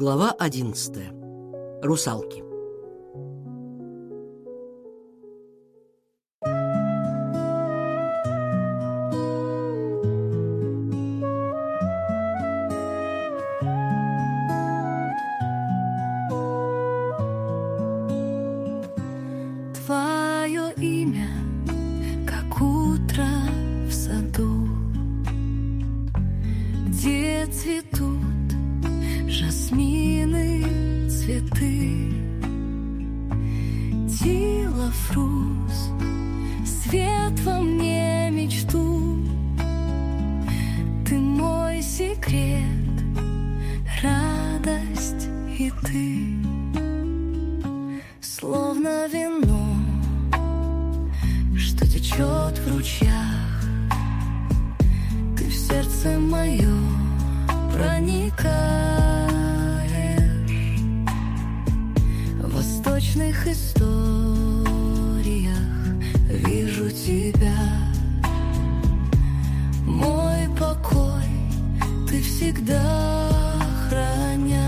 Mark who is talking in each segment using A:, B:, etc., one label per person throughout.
A: Глава 11. Русалки.
B: Твое имя, как утро в саду, где цветут жасмины, цветы. Тилофрус, свет во мне мечту. Ты мой секрет, радость и ты словно вино, что течет в ручьях. Ты в сердце мое проникаешь. Восточных историях вижу тебя. Мой покой ты всегда охраняешь.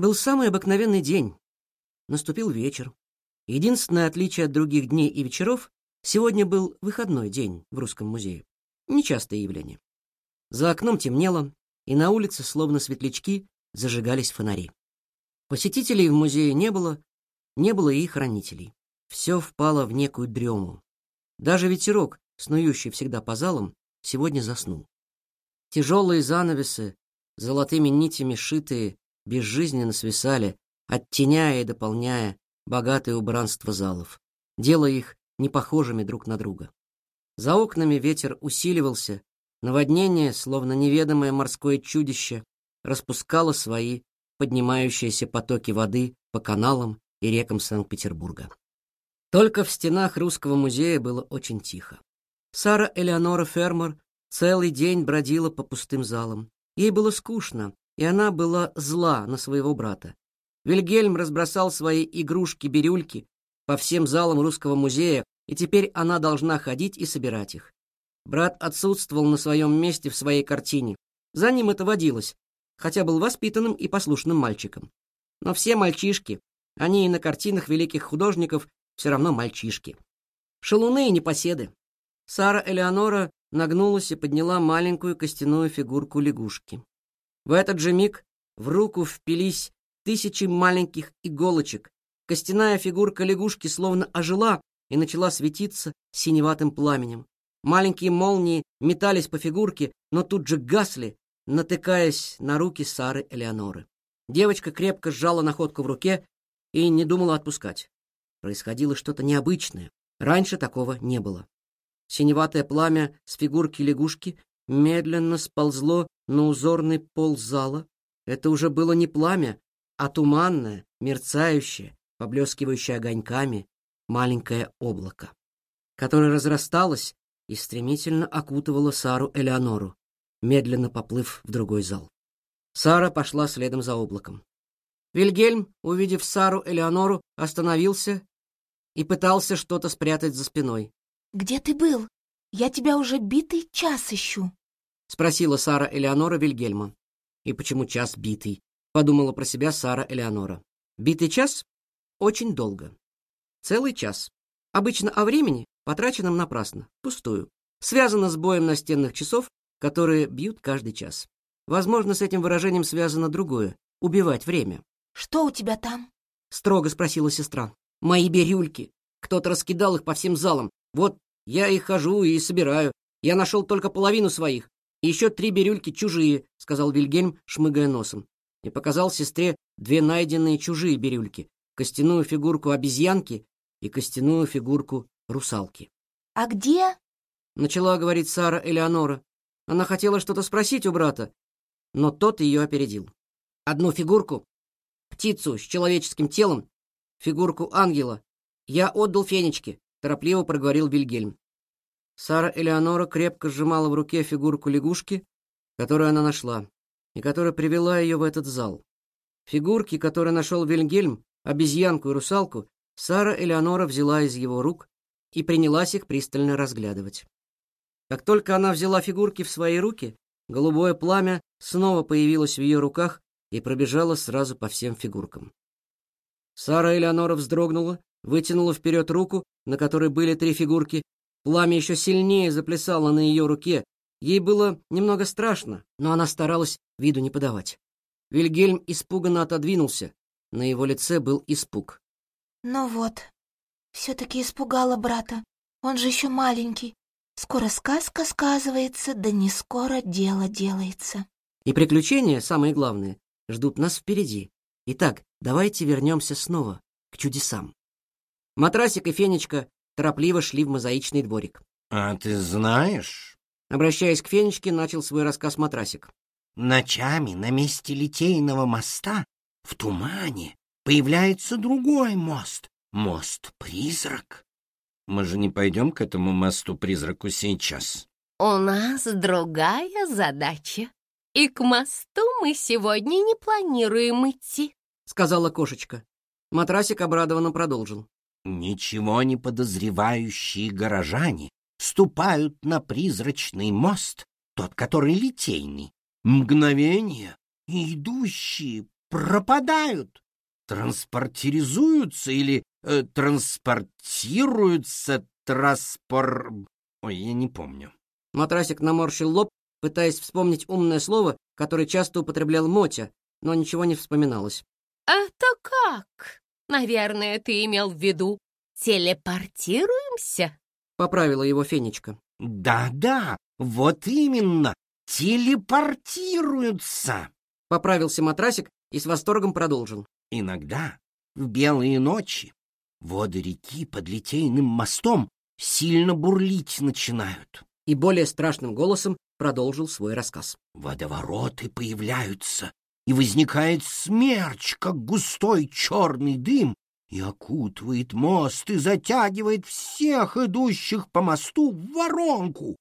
C: Был
A: самый обыкновенный день. Наступил вечер. Единственное отличие от других дней и вечеров — сегодня был выходной день в Русском музее. Нечастое явление. За окном темнело, и на улице, словно светлячки, зажигались фонари. Посетителей в музее не было, не было и хранителей. Все впало в некую дрему. Даже ветерок, снующий всегда по залам, сегодня заснул. Тяжелые занавесы, золотыми нитями шитые, безжизненно свисали, оттеняя и дополняя богатое убранство залов, делая их непохожими друг на друга. За окнами ветер усиливался, наводнение, словно неведомое морское чудище, распускало свои поднимающиеся потоки воды по каналам и рекам Санкт-Петербурга. Только в стенах Русского музея было очень тихо. Сара Элеонора Фермер целый день бродила по пустым залам. Ей было скучно, и она была зла на своего брата. Вильгельм разбросал свои игрушки-бирюльки по всем залам Русского музея, и теперь она должна ходить и собирать их. Брат отсутствовал на своем месте в своей картине. За ним это водилось, хотя был воспитанным и послушным мальчиком. Но все мальчишки, они и на картинах великих художников все равно мальчишки. Шалуны и непоседы. Сара Элеонора нагнулась и подняла маленькую костяную фигурку лягушки. В этот же миг в руку впились тысячи маленьких иголочек, костяная фигурка лягушки словно ожила и начала светиться синеватым пламенем. Маленькие молнии метались по фигурке, но тут же гасли, натыкаясь на руки Сары Элеоноры. Девочка крепко сжала находку в руке и не думала отпускать. Происходило что-то необычное. Раньше такого не было. Синеватое пламя с фигурки лягушки медленно сползло на узорный пол зала. Это уже было не пламя, а туманное, мерцающее, поблескивающее огоньками маленькое облако, которое разрасталось и стремительно окутывало Сару Элеонору, медленно поплыв в другой зал. Сара пошла следом за облаком. Вильгельм, увидев Сару Элеонору, остановился и пытался что-то спрятать за спиной.
D: «Где ты был? Я тебя уже битый час ищу».
A: — спросила Сара Элеонора Вильгельма. «И почему час битый?» — подумала про себя Сара Элеонора. «Битый час? Очень долго. Целый час. Обычно о времени, потраченном напрасно, пустую. Связано с боем настенных часов, которые бьют каждый час. Возможно, с этим выражением связано другое — убивать время.
D: «Что у тебя там?»
A: — строго спросила сестра. «Мои бирюльки. Кто-то раскидал их по всем залам. Вот я их хожу и собираю. Я нашел только половину своих. И еще три бирюльки чужие», — сказал Вильгельм, шмыгая носом. И показал сестре две найденные чужие бирюльки. Костяную фигурку обезьянки и костяную фигурку русалки.
D: «А где?»
A: — начала говорить Сара Элеонора. Она хотела что-то спросить у брата, но тот ее опередил. Одну фигурку, птицу с человеческим телом, фигурку ангела, я отдал Фенечке, торопливо проговорил Вильгельм. Сара Элеонора крепко сжимала в руке фигурку лягушки, которую она нашла, и которая привела ее в этот зал. Фигурки, которые нашел Вильгельм, обезьянку и русалку, Сара Элеонора взяла из его рук и принялась их пристально разглядывать. Как только она взяла фигурки в свои руки, голубое пламя снова появилось в ее руках и пробежало сразу по всем фигуркам. Сара Элеонора вздрогнула, вытянула вперед руку, на которой были три фигурки. Пламя еще сильнее заплясало на ее руке. Ей было немного страшно, но она старалась виду не подавать. Вильгельм испуганно отодвинулся. На его лице был испуг.
D: «Ну вот, все-таки испугала брата. Он же еще маленький. Скоро сказка сказывается, да не скоро дело делается».
A: И приключения, самые главные, ждут нас впереди. Итак, давайте вернемся снова к чудесам. Матрасик и Фенечка торопливо шли в мозаичный дворик.
E: А ты знаешь,
A: Обращаясь к Фенечке, начал свой рассказ Матрасик.
E: ночами на месте Литейного моста в тумане появляется другой мост. Мост-призрак. Мы же не пойдем к этому мосту-призраку сейчас.
F: У нас другая задача. И к мосту мы сегодня не планируем идти.
A: Сказала кошечка. Матрасик обрадованно продолжил.
E: Ничего не подозревающие горожане ступают на призрачный мост, тот, который литейный. Мгновение, и идущие пропадают, транспортиризуются или э, транспортируются, транспор... Ой, я не помню.
A: Матрасик наморщил лоб, пытаясь вспомнить умное слово, которое часто употреблял Мотя, но ничего не вспоминалось.
F: А то как? Наверное, ты имел в виду телепортируемся?
A: Поправила его Фенечка.
E: Да-да, вот именно, телепортируются.
A: Поправился Матрасик и с восторгом продолжил.
E: Иногда, в белые ночи, воды реки под Литейным мостом сильно бурлить начинают.
A: И более страшным голосом продолжил свой рассказ.
E: Водовороты появляются, и возникает смерч, как густой черный дым, и окутывает мост и затягивает всех идущих по мосту в воронку.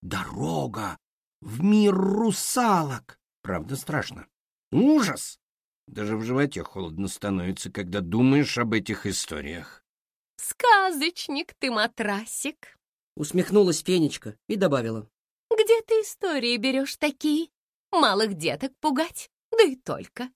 E: Дорога в мир русалок. Правда, страшно. Ужас! Даже в животе холодно становится, когда думаешь об этих историях.
F: Сказочник ты, матрасик.
A: Усмехнулась Фенечка и добавила.
F: Где ты истории берешь такие? Малых деток пугать? Да и только.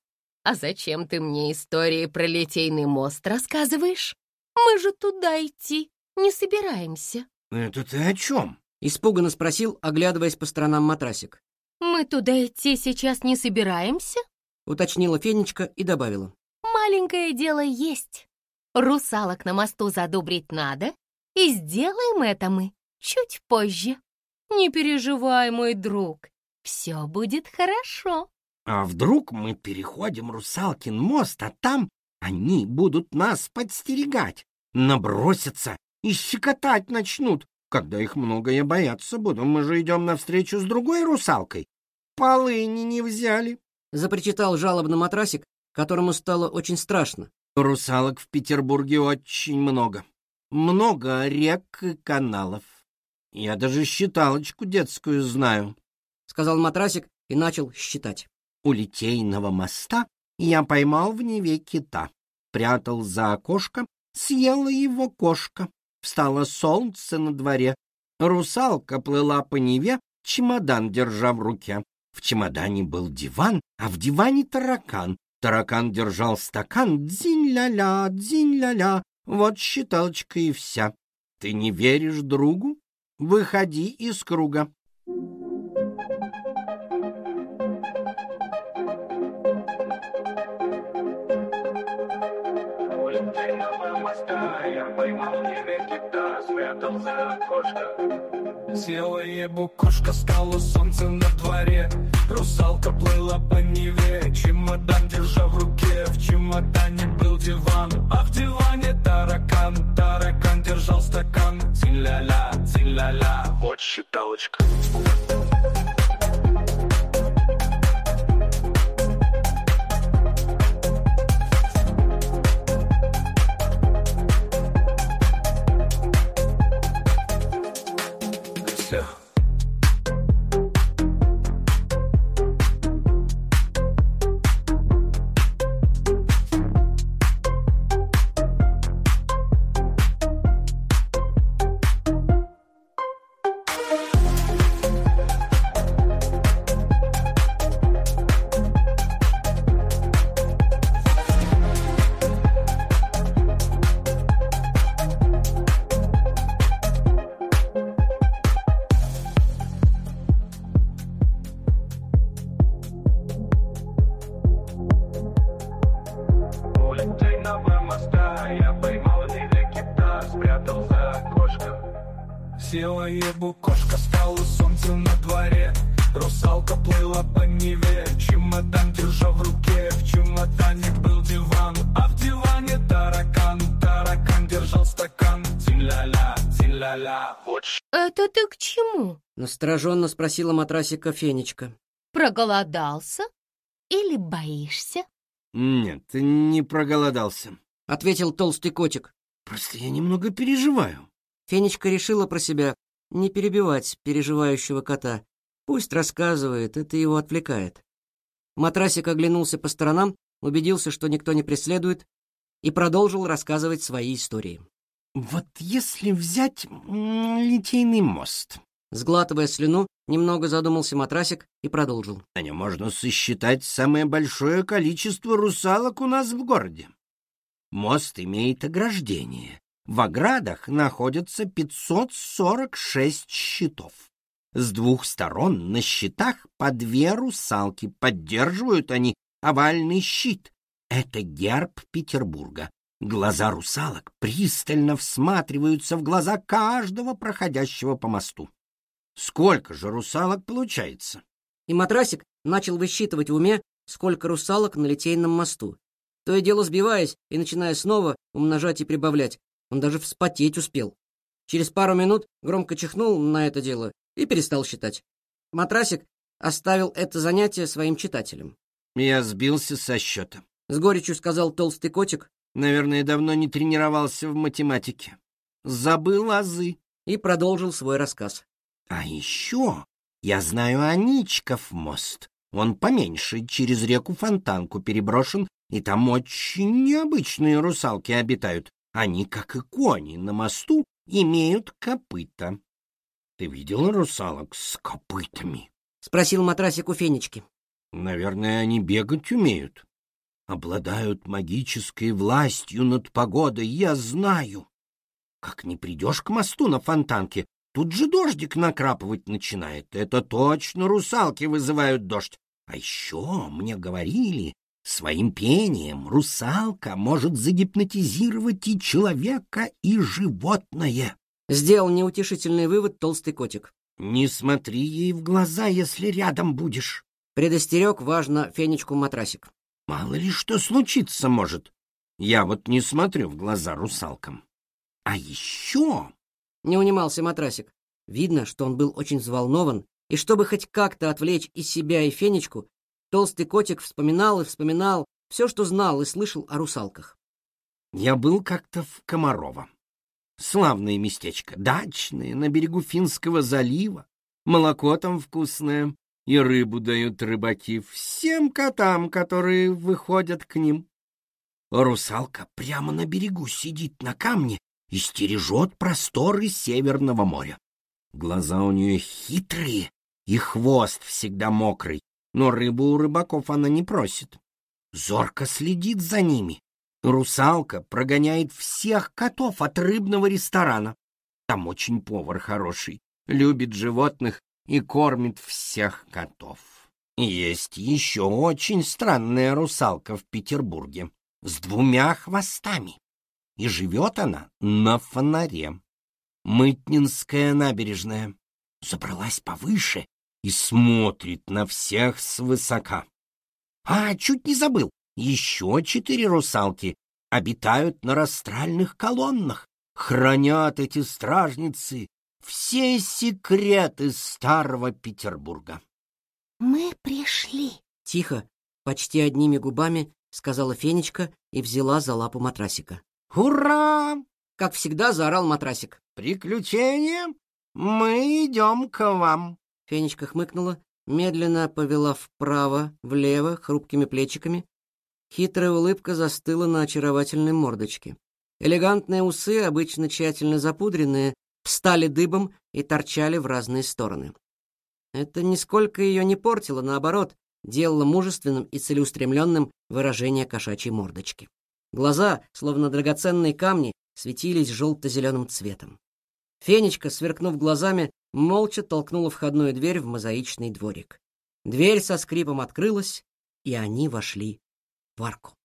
F: А зачем ты мне истории про Литейный мост рассказываешь? Мы же туда идти не собираемся.
E: Это ты о чем?
A: Испуганно спросил, оглядываясь по сторонам Матрасик.
F: Мы туда идти сейчас не собираемся?
A: Уточнила Фенечка и добавила.
F: Маленькое дело есть. Русалок на мосту задобрить надо, и сделаем это мы чуть позже. Не переживай, мой друг, все будет хорошо.
E: А вдруг мы переходим Русалкин мост, а там они будут нас подстерегать, набросятся и щекотать начнут. Когда их много, я бояться буду. Мы же идем навстречу с другой русалкой. Полыни не взяли.
A: Запричитал жалобно матрасик, которому стало очень страшно.
E: Русалок в Петербурге очень много. Много рек и каналов. Я даже считалочку детскую знаю.
A: Сказал матрасик и начал считать.
E: У Литейного моста я поймал в Неве кита. Прятал за окошко, съела его кошка. Встало солнце на дворе. Русалка плыла по Неве, чемодан держа в руке. В чемодане был диван, а в диване таракан. Таракан держал стакан, дзинь-ля-ля, дзинь-ля-ля. Вот считалочка и вся. Ты не веришь другу? Выходи из круга.
C: У я поймал Неве кита, спрятал за окошко. Съела ебу кошка, стало солнце на дворе. Русалка плыла по Неве, чемодан держа в руке. В чемодане был диван, а в диване таракан. Таракан держал стакан, цин-ля-ля, цин-ля-ля. Вот считалочка. Окошко. Села ебу кошка, стало солнце на дворе. Русалка плыла по Неве, чемодан держа в руке. В чемодане был диван, а в диване таракан. Таракан держал стакан, цин-ля-ля. Вот
F: Это ты к чему?
A: Настороженно спросила матрасика Фенечка.
F: Проголодался? Или боишься?
E: Нет, не проголодался.
A: Ответил толстый котик.
E: Просто я немного переживаю.
A: Фенечка решила про себя не перебивать переживающего кота. Пусть рассказывает, это его отвлекает. Матрасик оглянулся по сторонам, убедился, что никто не преследует, и продолжил рассказывать свои истории.
E: Вот если взять Литейный мост,
A: Сглатывая слюну, немного задумался матрасик и продолжил.
E: на нем можно сосчитать самое большое количество русалок у нас в городе. Мост имеет ограждение. В оградах находятся 546 щитов. С двух сторон на щитах по две русалки. Поддерживают они овальный щит. Это герб Петербурга. Глаза русалок пристально всматриваются в глаза каждого проходящего по мосту. Сколько же русалок получается?
A: И матрасик начал высчитывать в уме, сколько русалок на Литейном мосту. То и дело сбиваясь и начиная снова умножать и прибавлять. Он даже вспотеть успел. Через пару минут громко чихнул на это дело и перестал считать. Матрасик оставил это занятие своим читателям.
E: Я сбился со счета.
A: С горечью сказал толстый котик
E: Наверное, давно не тренировался в математике. Забыл азы.
A: и продолжил свой рассказ.
E: А еще я знаю Аничков мост. Он поменьше, через реку Фонтанку переброшен, и там очень необычные русалки обитают. Они, как и кони на мосту, имеют копыта. Ты видел русалок с копытами?
A: Спросил матрасик у Фенечки.
E: Наверное, они бегать умеют. Обладают магической властью над погодой, я знаю. Как не придешь к мосту на фонтанке, тут же дождик накрапывать начинает. Это точно русалки вызывают дождь. А еще мне говорили, Своим пением русалка может загипнотизировать и человека, и животное.
A: Сделал неутешительный вывод толстый котик.
E: Не смотри ей в глаза, если рядом будешь.
A: Предостерег, важно, фенечку матрасик.
E: Мало ли что случиться может. Я вот не смотрю в глаза русалкам. А еще...
A: Не унимался матрасик. Видно, что он был очень взволнован, и чтобы хоть как-то отвлечь и себя, и фенечку, толстый котик вспоминал и вспоминал все, что знал и слышал о русалках.
E: Я был как-то в Комарово. Славное местечко, дачное, на берегу Финского залива. Молоко там вкусное, и рыбу дают рыбаки всем котам, которые выходят к ним. Русалка прямо на берегу сидит на камне и стережет просторы Северного моря. Глаза у нее хитрые, и хвост всегда мокрый, но рыбу у рыбаков она не просит. Зорко следит за ними. Русалка прогоняет всех котов от рыбного ресторана. Там очень повар хороший, любит животных и кормит всех котов. Есть еще очень странная русалка в Петербурге с двумя хвостами. И живет она на фонаре. Мытнинская набережная. Забралась повыше и смотрит на всех свысока. А, чуть не забыл, еще четыре русалки обитают на растральных колоннах, хранят эти стражницы все секреты старого Петербурга.
D: Мы пришли.
A: Тихо, почти одними губами, сказала фенечка и взяла за лапу матрасика.
E: Ура!
A: Как всегда заорал матрасик.
E: Приключения? Мы идем к вам.
A: Фенечка хмыкнула, медленно повела вправо, влево, хрупкими плечиками. Хитрая улыбка застыла на очаровательной мордочке. Элегантные усы, обычно тщательно запудренные, встали дыбом и торчали в разные стороны. Это нисколько ее не портило, наоборот, делало мужественным и целеустремленным выражение кошачьей мордочки. Глаза, словно драгоценные камни, светились желто-зеленым цветом. Фенечка, сверкнув глазами, молча толкнула входную дверь в мозаичный дворик. Дверь со скрипом открылась, и они вошли в арку.